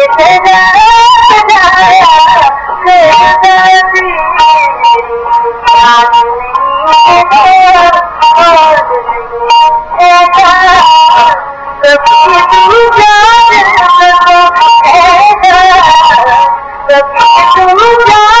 तूं जानो तूं जान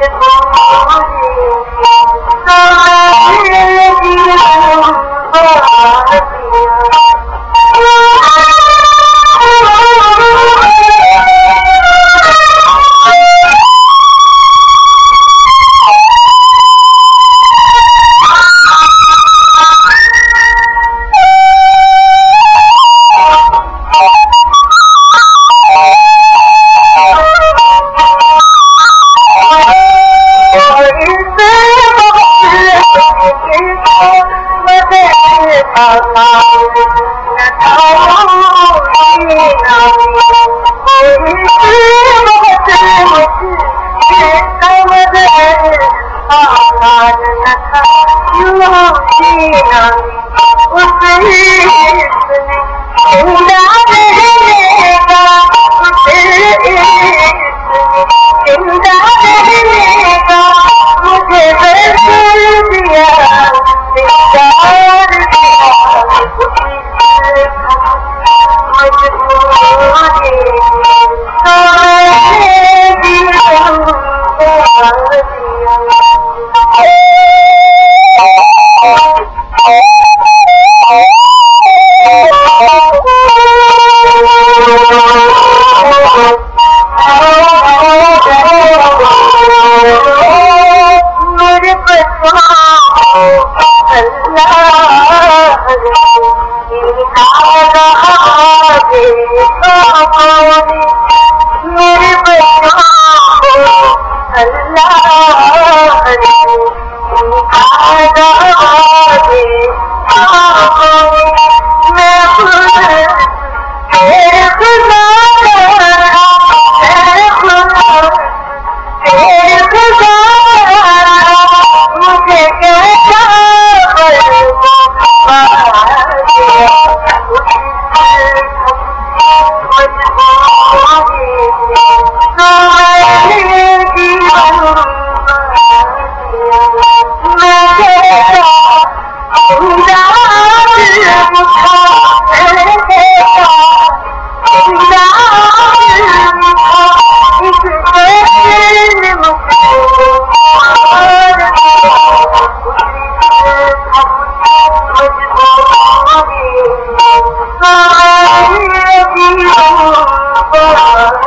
اوه ماجي Oh, 啊 Oh, my God.